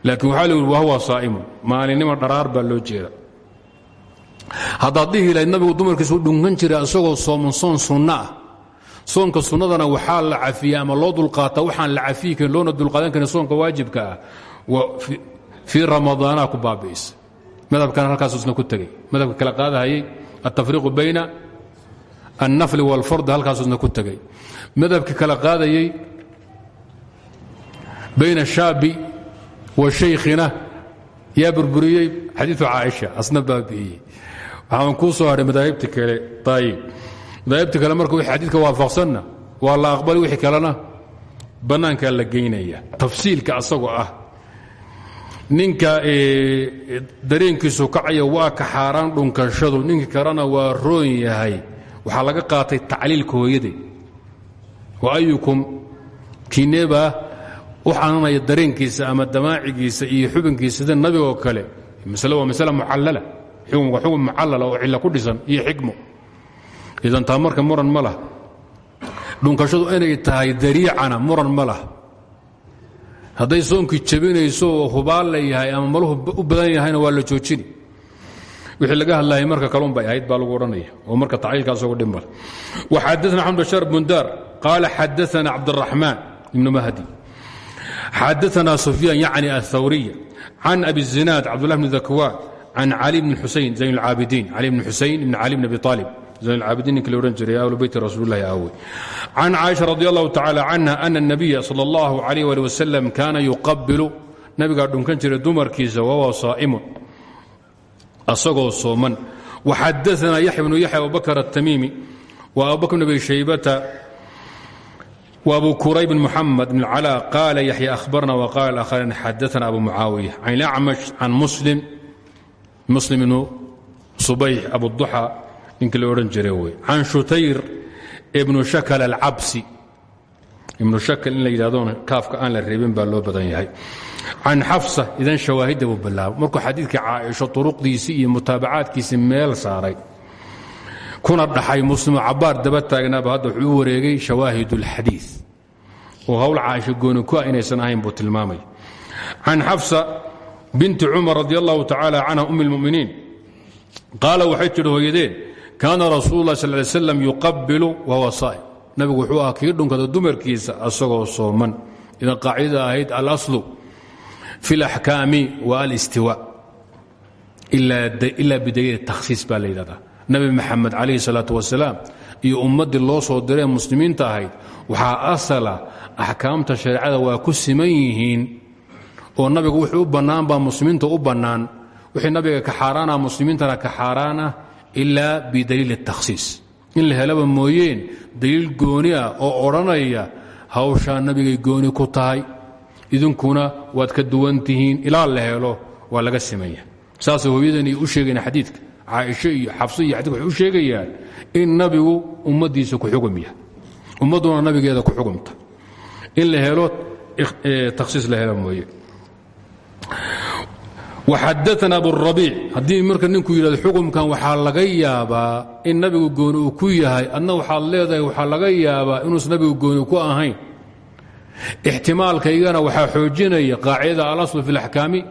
[SPEAKER 1] Laakiin waxaa wa huwa saa'imun maalinima dharaar baa loo jeeda. Haddaad dhihi lahayd nabigu dumarkiisu dhunkan jiray isagoo sooman soon sunna ah. Soonka sunnadana waxaa la cafiya ama loo dulqaata waxaan la cafiyi karin loona dulqaadan karin soonka waajibka ah. Fii ramadaana ku madhabkana halkaasuu isna ku tegey. Madhabka kala qaadahayay altafriiqu bayna annafli wاlfardi halkaasuu isna ku tegey. Madhabka kala qaadayey bayna ashaabi wa shaykhina yaa burburiyey xadiiu caaisha asna baabi'iyey. Waxaan soo hadhay madaahibta kale ayib madaahibta kale marka wixii waafaqsanna waa la aqbali wixii kalena bannaankaa la geynaya tafsiilka asagoo ah ninka dareenkiisu kacaya waa ka xaaraan dhunkashadu ninka kalena waa roon yahay. Waxaa laga qaatay tacliilka hooyade wa ayukum kineebaa u xananaya dareenkiisa ama damaacigiisa iyo xubinkiisa sida nabigoo kale. Masle waa masale mucallala. Xukunka xukun mucallala oo cillo ku dhisan iyo xikmo. Idan taa muran ma dhunkashadu inay tahay dariicana muran ma hadday soonkii jabinayso oo hubaal la yahay ama maluhu u badan yahayna waa la joojini wixii laga hadlayay marka kalun bay ahayd baa lagu odhanaya oo marka tacliilkaasgu dhin mal waxadaana xamdbashaar bundaar qaala xadaana cabdiraxmaan ibnu mahdi. Xadaana sufyaan yacni athawriya can abi zinaad cabdullah bni dakwaan can cali bni xusayn zayn اlcaabidiin cali bni xusayn ibn cali bn abi aalib zaynulcaabidiin ninki la odhan jiray ahlu beyti rasuulillahi aawe can caaisha radi allahu tacala canha ana الnabiya sala اllahu calayh ali wasalam kaana yuqabilu nabigaa dhunkan jiray dumarkiisa wahuwa saa'imun asagoo sooman waxadaثna yaxya bnu yaxya abubakr الtamiimi wa abubakr bn abi shaybata وabu kurayb muxamed bn اlcalا qaala yaxya ahbarna wqala اlآkhariin xadaثna abu mucaawiya can ilacmash can muslim muslim ibnu subayx abuduxa ninkii la odhan jira wey. Can shutayr ibnu shakl alcabsi. Ibnu shakl in la yidhahdona kaafka aan la reebin baa loo badan yahay. Can xafsa idan shawaahidda buu bilaabo markuu xadiidka caaisho turuqdiisii iyo mutaabacaadkiisii meel saaray kuna dhaxay muslimu cabaar daba taagnaaba hadda wuxuu u wareegay shawaahid اlxadiid oo hawl caaisho gooni ku ah inaysan ahayn buu tilmaamay. Can xafsa binti cumar radi allahu tacaala canha um اlmuminiin qaala waxay tidhi hooyadeen kaana rasuul lah sal slam yuqabilu wahuwa saa'im. Nabigu wuxuu ahaa dhunkada dumarkiisa asagoo sooman. Idan qaacidada ahayd alaslu fi اlaxkaami wa alistiwa ilaa bidaliil takhsiis baa la yidhahdaa. Nabi maxamed calayhi salaatu wasalaam iyo ummaddii loo soo diree muslimiinta ahayd waxaa asala axkaamta shareecada waa ku siman oo nabigu wixii u bannaan muslimiinta u bannaan. Wixii nabiga ka xaaraana muslimiintana ka xaaraan ilaa bidaliil اtakhsiis in la helaba mooyeen daliil gooni ah oo odhanaya hawshaa nabigay gooni ku tahay. Idinkuna waad ka duwan tihiin ilaa la helo waa laga simaya saasay hooyadan u sheegayan xadiidka. Caaisho iyo xabso iyo xadika waxay u sheegayaan in nabigu ummaddiisa ku xugum yahay ummadduna nabigeeda ku xugumta. In la helo takhsiis la helo mooye waxadaana aburabiic haddii marka ninku yidhahdo xukumkan waxaa laga yaabaa in nabigu gooni uu ku yahay adna waxaad leedahay waxaa laga yaabaa inuusan nabigu gooni ku ahayn ixtimaalkaygana waxaa xoojinaya qaacidada alaslu fi اlaxkaami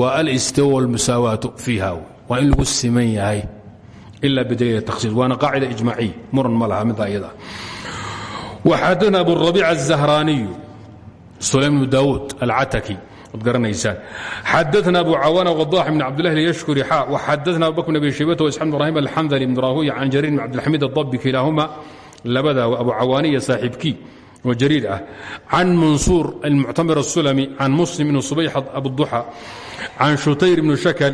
[SPEAKER 1] waa alistiwa wاlmusaawaatu fiiha waa in lagu siman yahay ila bidaliil takhsiis waana qaacida ijmaaciya muran ma laha midda iyada waxadana aburabiic الzahraaniyu sulaym bnu daawuud alcataki xadana abu cawana wadax bn cabdlah lyashkuri xa waxadana abubakr bn abi shaybata wa isxaq bn ibrahim alxandali bn rahuya can jariir bn cabdilxamiid adabi kilaahuma labada abu cawaana iyo saaxiibkii oo jariir ah. Can mansuur almuctamir asulami can muslim bn subayx abuduxa can shutayr bn shakal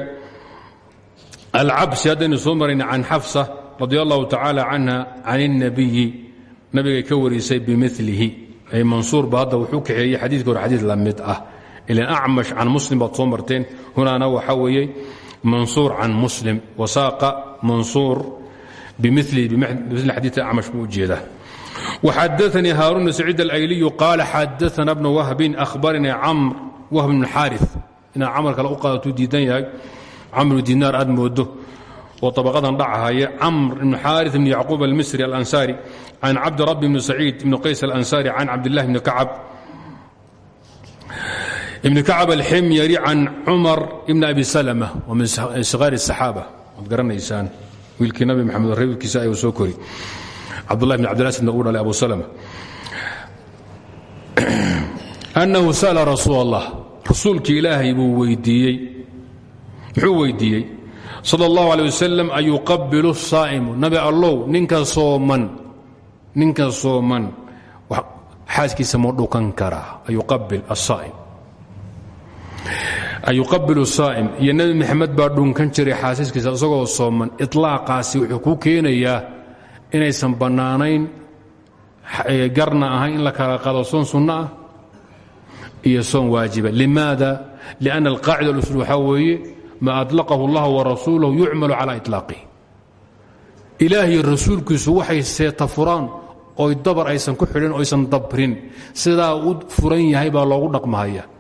[SPEAKER 1] alcabsi haddaynu soo marayna can xafsa radi allahu tacaala canha can اnabiyi nabigay ka warisay ay mansuur ba hadda wuxuu kaxeeyey xadiiki hore xadiid la ah acmash can muslim baad soo marteen hunaana waxaa weeye mansuur can muslim wasaaqa mansuur bimilihi bimili xadiid acmash buu u jeedaa وxadaثnii haaruun بn saciid alayliyu qaala xadaثna bnu wahbin ahbaranii camr wahb bn xaari inaad camar kale u qaadatuu diidan yahay camru dinaar aad moodo oo طabaqadan dhachaya camr ibn xaari bn yacquub almisri alansaari can cabdi rabi bn saciid ibn qays alansaari can cabdillahi bni kacab ibn kacab alximyari can cumar ibni abi salma oo min siqaari saxaaba. Waad garanaysaan wiilkii nabi maxamed reebkiisa ayuu soo kori. Cabdullahi bn abdilasina uu dhalay abu salma [clears throat] annahu sa'la rasuul allah rasuulkii ilaahay buu weydiiyey. Muxuu weydiiyey? Sala allahu alay wasalam ayuqabilu saa'imu nabi allow ninka sooman ninka sooman xaaskiisa ma dhukan karaa. Ayuqabil asaa'im yuqabil saa'im iyo nebi maxamed baa dhunkan jiray xaasiskiisa isagoo sooman ilaaqaasi wuxuu ku keenayaa inaysan bannaanayn garna ahayn in la kala qaado soon sunno ah iyo soon waajiba limaada lianna alqaacida lusul waxaa weeye maa adlaqahu allahu warasuulahu yucmalu calaa iطlaaqihi ilaahiyo rasuulkiisu waxay seeta furaan oy dabar aysan ku xidhin aysan dabrin sidaa u furan yahay baa loogu dhaqmahaya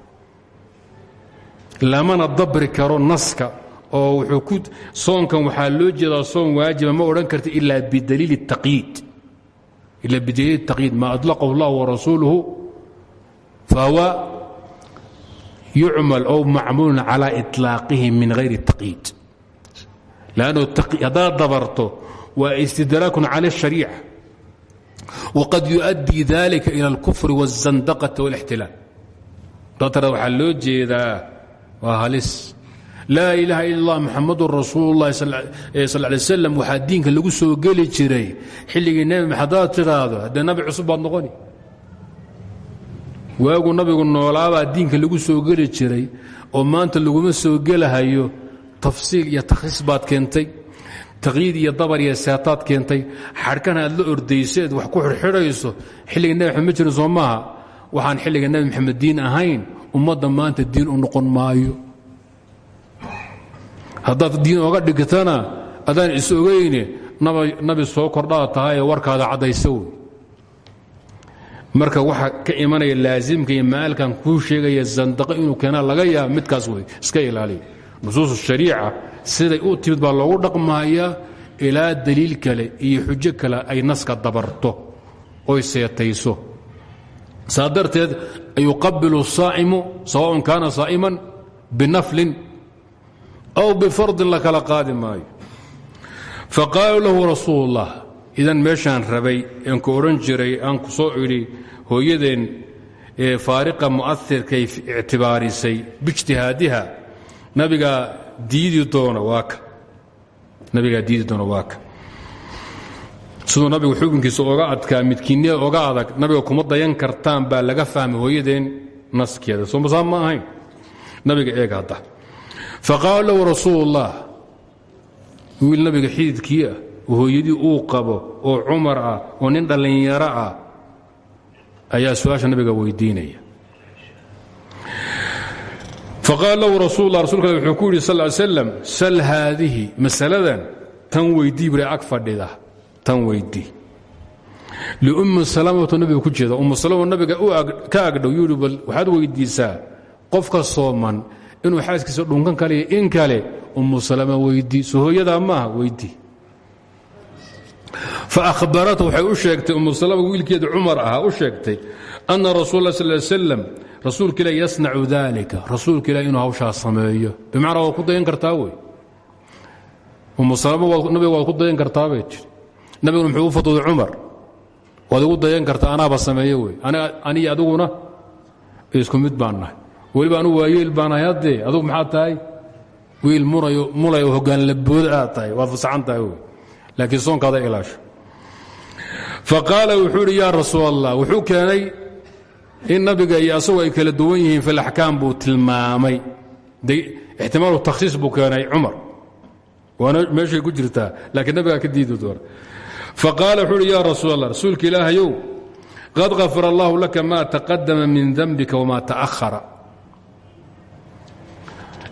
[SPEAKER 1] lamana dabri karo naska oo wuxuu ku soonkan waxaa loo jeedaa soon waajiba ma odhan karta ilaa bidaliil التaqyiid ila bidaliil التaqyiid ma aطlaqahu اllah warasuuluhu fahuwa yucmal ow macmuulun calى iطlaaqihi min غayri التaqyiid lanno haddaad dabarto waa istidraakun calى الشhariica waqad yuؤdii dalika ilى اlkufr والزandaqaةi واlاxtilaal datara waxaa loo jeedaa waa halis. Laa ilaaha ila اllah muxamadun rasuul اllahi sal lay slam waxaa diinka lagu soo geli jiray. Xilligii nebi ma haddaad tidhaahdo haddee nabi cusub baad noqoni. Waagu nabigu noolaabaa diinka lagu soo geli jiray oo maanta laguma soo gelahayo tafsiil iyo takhsiis baad keentay taqyiid iyo dabar iyo seetaad keentay. Xadhkana aad la ordayseed wax ku xidhxidhayso xilliga nebi maxamed ma jirin soo maaha. Waxaan xilliga nebi maxamed diin ahayn ummadda maanta diin u noqon maayo. Haddaad diin oga dhigtana adaan is ogayne nabi soo kordhaa tahay ee warkaada caddaysa wey marka waxa ka imanaya laasimka iyo maalkan kuu sheegaya zandaqo inuu keena laga yaaba midkaas wey iska ilaaliya. Nusuus shariica siday u timid baa loogu dhaqmayaa ilaa daliil kale iyo xujo kale ay naska dabarto oy seetayso saa darteed yuqabilu الsaa'imu sawaءn kaana saa'iman binaflin aw bifardin la kala qaadi maayo faqaaluu lahu rasuul اllah idan meeshaan rabay een ku odhan jiray aan ku soo idhi hooyadeen faariqa mu'airkay ictibaarisay biijtihaadiha nabigaa diidi doona waa ka nabigaa diidi doona waa ka siduu nabigu xukunkiisa oga adkaa midkiinniyada oga adag nabiga kuma dayan kartaan baa laga fahmay hooyadeen naskeeda soomasaa ma nabiga eega hadda. Faqaala lahu wiil nabiga xididkii ah oo hooyadii uu qabo oo cumar ah oo nin dhallinyaro ah ayaa su'aasha nabiga weydiinaya. Faqaal lahu rasuul la rasulka wuxuu ku yidhi sal slam sal haadihi masaladan tan weydii bure ag fadhida tan weydii liummi salamatu nabiga ku jeeda ummu salama nabiga ka agdhow yidhi bal waxaad weydiisaa qofka sooman inuu xaaskiisa dhunkan kale in kale. Ummu salama weydii so hooyadaa maaha weydii faahbarat waxay u sheegtay ummu salama wiilkeeda cumar ahaa u sheegtay ana rasul la sal slam rasuulka ilah yasnacu dalika rasuulka ilah inuu hawshaa sameeyo. Bimacnaa ku dayan kartaa wey. Ummu salama nabiga waad ku dayan kartaa bay tii nabiguna muxuu u fadwooday cumar. Waad dayan kartaa anaaba sameeye wey. Aniyo adiguna isku mid baan nahay. Waayeel baanahay haddee adugu maxaad tahay? Wiil mulayo hogaanlabooda aad tahay. Waad fasaxan tahay wey. Laakiin soonkaada ilaasho. Faqaala wuxuu idhi yaa wuxuu keenay in nabiga iyo asagu ay kala duwan yihiin filaxkaam buu tilmaamay. Ixtimaalu takhsiis buu keenay cumar. Waana meeshay ku jirtaa. Laakiin nabigaa ka diidi doona faqaala wuxuu uhi yaa rasuul allah rasuulka ilaahayow qad kafara allahu laka ma taqadama min dembika wama ta'ahara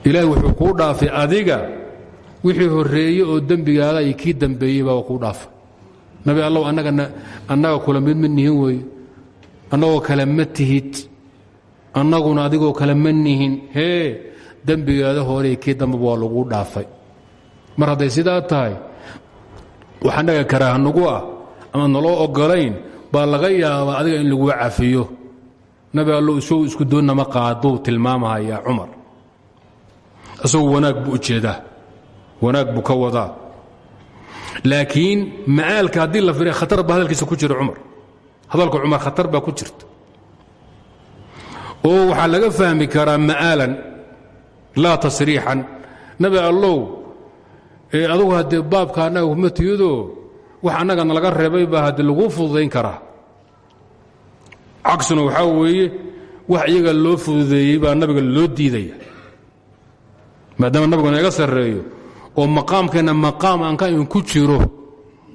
[SPEAKER 1] ilaahay wuxuu kuu dhaafay adiga wixii horeeye oo dembigaada iyo kii dambeeyey baa kuu dhaafay nabi allow annaga kula mid ma nihin weeye annagoo kale ma tihid annaguna adigoo kale ma nihin hee dembigaada hore kii dambeba waa laguu dhaafay mar hadday sidaa tahay wax annaga karaaha nagu ah ama naloo ogolayn baa laga yaabaa adiga in laguu cafiyo. Nabi allow isou isku doonnama qaaduu tilmaamahayaa cumar. Isagu wanaag buu u jeedaa wanaag buu ka wadaa. Laakiin ma'aalka haddii la firiya khatar baa hadalkiisa ku jira cumar. Hadalka cumar khatar baa ku jirta. Oo waxaa laga fahmi karaa ma'aalan laa tasriixan. Nabi allow adugu haddee baabka annaga kuma tiyadoo wax annagana laga reebay baa haddii laguu fududayn karaa. Cagsuna waxaa weeye wax iyaga loo fududeeyey baa nabiga loo diidaya. Maadaama nabigu naga sarreeyo oo maqaamkeenna maqaam aan ka in ku jiro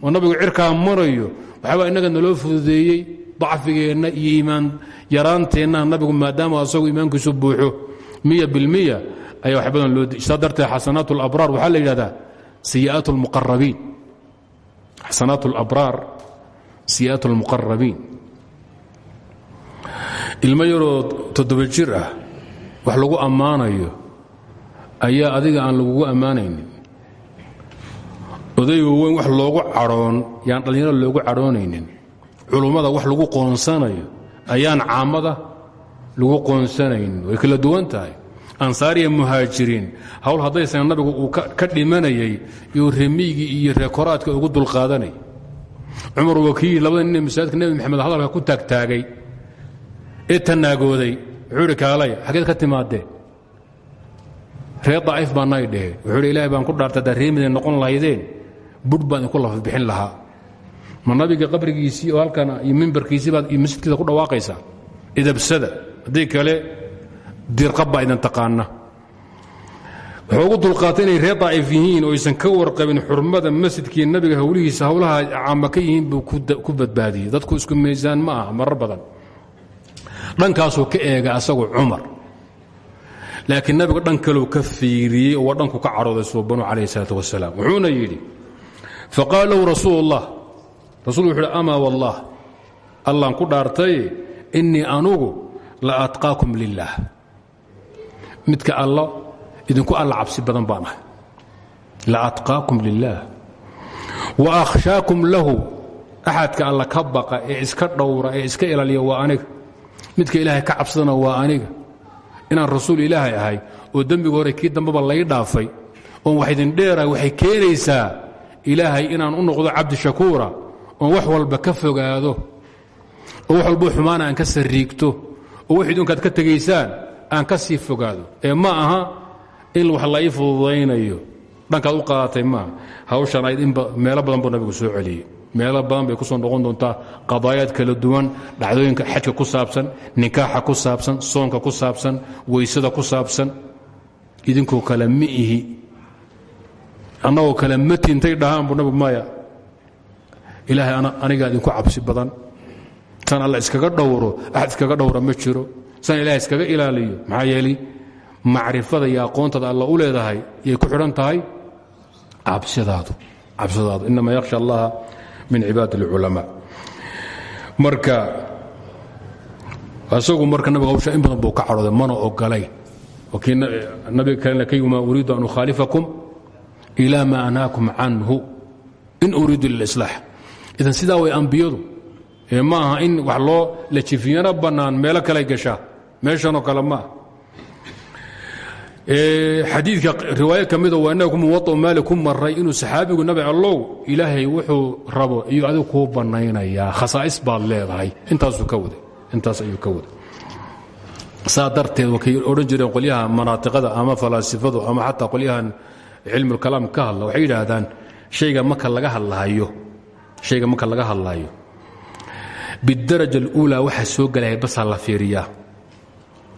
[SPEAKER 1] oo nabigu cirkaa marayo waxaabaa innaga naloo fududeeyey dacfigeenna iyo iimaan yaraanteenna nabigu maadaama asagu iimaankiisu buuxo. Miya bilmiya ayaa wax loo saa darteed xasanaat اlabraar waxaa la yidhahdaa siyaat اlmuqarabiin xasanaat اlabraar siyaat اlmuqarabiin ilmo yaroo toddoba jir ah wax lagu ammaanayo ayaa adiga aan lagugu ammaanaynin odaygo weyn wax loogu cadhoon yaan dhallinyaro loogu cadhoonaynin culummada wax lagu qoonsanayo ayaan caamada lagu qoonsanaynin way kala duwan tahay ansaariya muhaajiriin. Hawl haddaysan nabigu uu ka dhimanayay iyo remiygii iyo reekoraadka ugu dulqaadanay. Cumar wakiil labada nin masaajidka nebi maxamed hadalka ku taagtaagay ee tanaagooday wuxuu idhi kaalaya xageed ka timaadee reer daciif baa nay dhehe. Wuxuu hi ilahay baan ku dhaartay haddaa noqon lahaydeen budh baan idinku lafbixin lahaa. Ma nabiga qabrigiisii oo halkan iyo mimbarkiisii baad iyo masjidkiisa ku dhawaaqaysaa? Idabsada. Haddii kale dirqab baa idin taqaana. Wuxuu ugu dulqaatay inay reer daciif yihiin oo aysan ka warqabin xurmada masjidkii nabiga hawlihiisa hawlaha caama ka yihiin buu ku badbaadiyey. Dadku isku miisaan ma aha marar badan. Dhankaasuu ka eega asagu cumar. Laakiin nabigu dhan kaleu ka fiiriyey oo waa dhanku ka cadhooday suubanu calayh isalaat wasalaam wuxuuna yidhi faqaala lahu rasuul اllah rasul wuxu uhi ku dhaartay innii anugu la atqaakum lilaah midka alla idinku alla cabsi badan baan ahay la atqaakum lilaah wa akhshaakum lahu. Axadka alla ka baqa ee iska dhowra ee iska ilaaliya waa aniga midka ilaahay ka cabsadana waa aniga inaan rasuul ilaahay ahay oo dembiga hore kii dambeba lay dhaafay oon wax idin dheerahay waxay keenaysaa ilaahay inaan u noqdo cabdi shakuura oon wax walba ka fogaado oo wax walbo xumaana aan ka sariigto oo wax idunkaad ka tegaysaan aan ka sii fogaado. Ee ma aha in wax la ii fududaynayo. Dhankaad u qaadatay maaha hawshan ayd in meelo badan buu nabigu soo celiyey. Meelo badan bay ku soo noqon doontaa qadaayaad kala duwan dhacdooyinka xajka ku saabsan nikaaxa ku saabsan soonka ku saabsan weysada ku saabsan. Idinkoo kale ma ihi. Annagoo kale mati intay dhahaan bu nabigu maya ilaahay anigaa idinku cabsi badan. San alla iskaga dhowro axad iskaga dhowra ma jiro san ilahay iskaga ilaaliyo. Maxaa yeelay macrifada iyo aqoontaada alla u leedahay yay ku xidhan tahay cabsidaadu cabsidaadu inama yakhsha allaha min cibaadi اlculamaa marka isagu marka nabiga hawsha in badan buu ka cadhooday mana ogolayn kii nabiga kalena ka yima uriidu an ila ma anhaakum canhu in uriidu lilaslaax idan sidaa way ambiyadu. Ma aha in wax loo la jifiyana bannaan meelo kale gashaa meeshanoo kale ah xadiidka riwaayo ka mida waa inaga muwau maali ku maray inuu saxaabigu nabi allow ilaahay wuxuu rabo iyo adigu kuu bannaynayaa khasaa'is baad leedahay. Intaasuu ka waday. Intaas ayuu ka waday. Saa darteed wakay odhan jireen manaatiqada ama falaasifadu ama xataa qolyahan cilmulkalaam ka hadla. Waxay yidhaahdaan hayga marka laga hadlahayo shayga marka laga hadlaayo bidaraja اluulaa waxaa soo gelaya basaa la fiiriyaa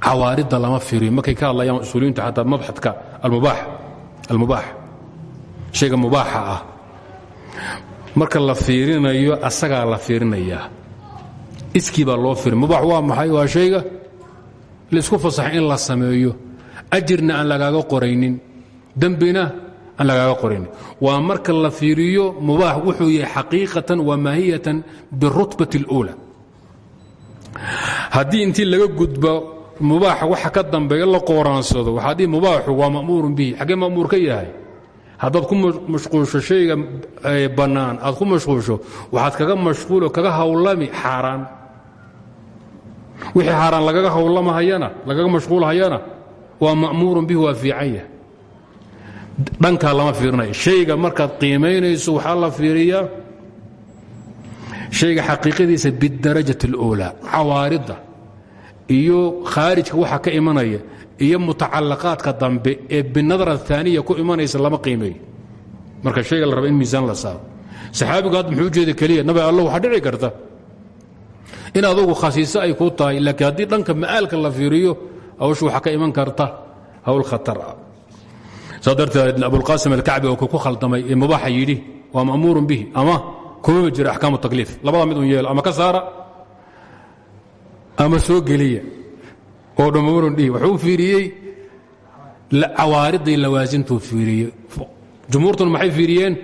[SPEAKER 1] cawaaridda lama fiiriyo markay ka hadlayaan usuuliyiintu xataa mabxadka almubaax shayga mubaaxa ah. Marka la fiirinayo asagaa la fiirinayaa. Iskii loo fiiri mubaax waa maxay? Waa shayga la isku fasaxay in la sameeyo. Ajirna aan lagaaga qoraynin. Dembina aan lagaaga qoraynin. Waa marka la fiiriyo mubaax wuxuu yahay xaqiiqatan wa maahiyatan birutbati اluula haddii intii laga gudbo mubaaxa waxa ka dambeeya la qooraansado. Waxaadii mubaaxu waa ma'muurun bihi xaggee ma'muur ka yahay? Haddaad ku mashquulsho shayga bannaan aad ku mashquulsho waxaad kaga mashquulo kaga hawlami xaaraan. Wixii xaaraan lagaga hawlamahayana lagaga mashquulhayana waa ma'muurun bihi waa fiican yahay. Dhankaa lama fiirinayo shayga markaad qiimaynayso waxaa la fiiriyaa shayga xaqiiqadiisa bidarajat اluulaa cawaaridda iyo khaarijka waxa ka imanaya iyo mutacalaqaadka dambe ee binadra aaniya ku imanaysa lama qiimeeyo. Marka shayga la raba in miisaan la saaro. Saxaabigu hadda muxuu ujeeda keliya nabi alla waxaa dhici karta? In adugu khasiise ay ku tahay laakiin haddii dhanka ma'aalka la fiiriyo hawshu waxaa ka iman karta? Hawl khatar ah. Saa darteed abulqaasim alkacbi oo ku khaldamay ee mubaaxa yidhi waa ma'muurun bihi ama kumama jira axkaamu takliif labada mid un yeelo ama ka saara ama soo geliya oo dhammamarun dhihi wuxuu fiiriyey cawaaridday lawaasintuu fiiriyey jumhuurtuna maxay fiiriyeen?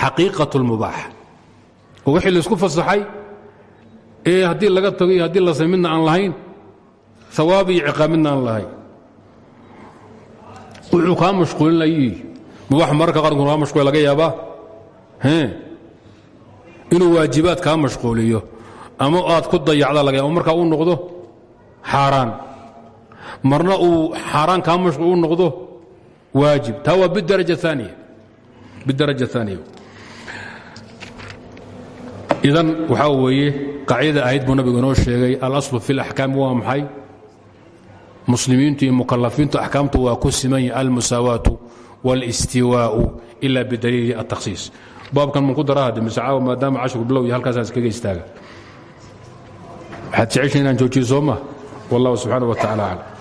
[SPEAKER 1] Xaqiiqat اlmubaax oo wixii fasaxay ee haddii laga tago iyo la midna aan lahayn hawaab iyo aan lahayn. Wuxuu kaa mashquulinayii mubaax mararka qaarkood kaa mashquul laga yaabaa inuu waajibaad kaa mashquuliyo ama aad ku dayacda laga yaaba markaa uu noqdo xaaraan marna uu xaaraan kaa mashquul u noqdo waajib taa waa bidaraja aaniya bidaraja aaniya idan waxaa weeye qaacidada ahayd buu nabigu inoo sheegay alaslu fi اlaxkaam waa maxay muslimiintu iyo mukalafiintu axkaamtu waa ku siman yahi almusaawaatu wاlاstiwaau ila bidaliili الtakhsiis baabkan man ku dara hadde mise caawa maadaama cashirku bilow iyo halkaasaas kaga istaaga waxaad jecesha inaan joojiyo soo ma wallahu subxaana wa tacala aclam